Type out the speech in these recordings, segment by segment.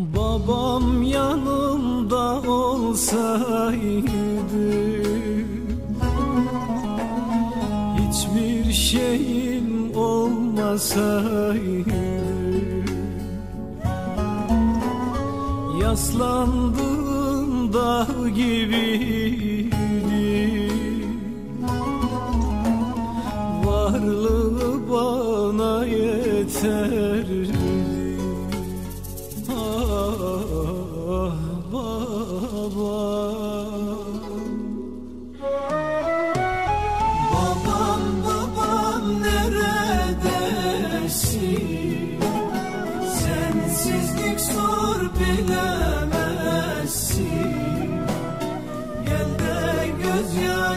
Babam yanımda olsaydı Hiçbir şeyim olmasaydı Yaslandığım dağ gibiydi. Varlığı bana yeterdi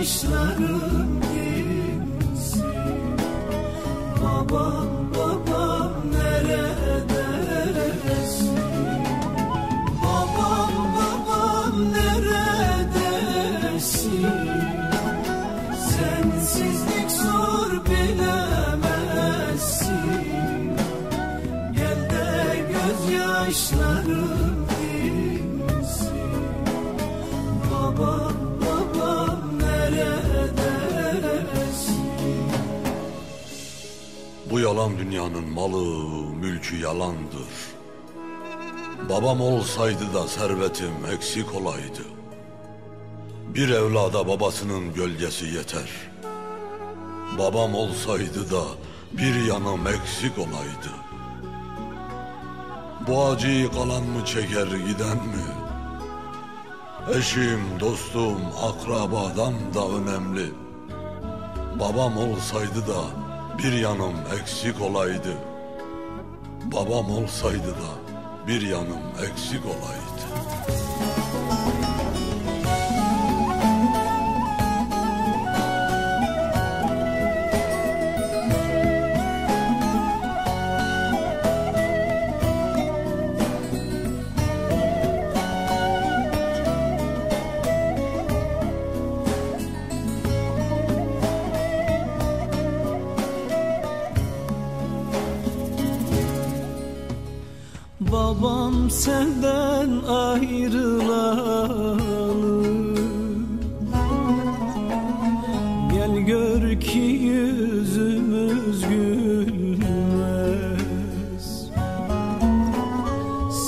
gözyaşlarım dinsin Babam babam neredesin? Babam babam neredesin Sensizlik zor bilemezsin. Gel de gözyaşlarım Babam babam Bu yalan dünyanın malı, mülkü yalandır. Babam olsaydı da servetim eksik olaydı. Bir evlada babasının gölgesi yeter. Babam olsaydı da bir yanım eksik olaydı. Bu acıyı kalan mı çeker giden mi? Eşim, dostum, akrabadan da önemli. Babam olsaydı da bir yanım eksik olaydı. Babam olsaydı da bir yanım eksik olaydı. Babam senden ayrılalı Gel gör ki yüzümüz gülmez.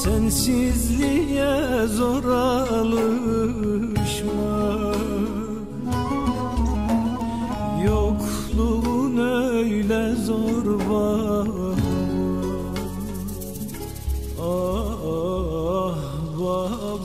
Sensizliğe zor alışma. Yokluğun öyle zor baba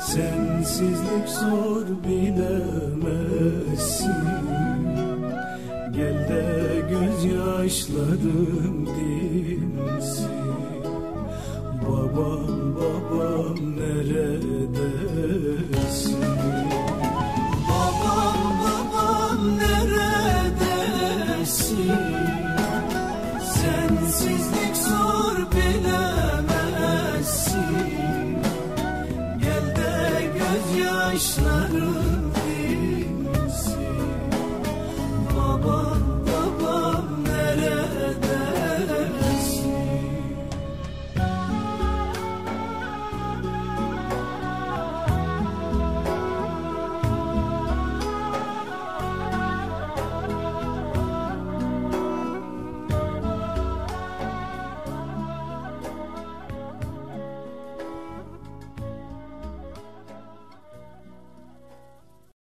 Sensizlik zor bilemezsin Gel de gözyaşlarım dinsin gözyaşlarım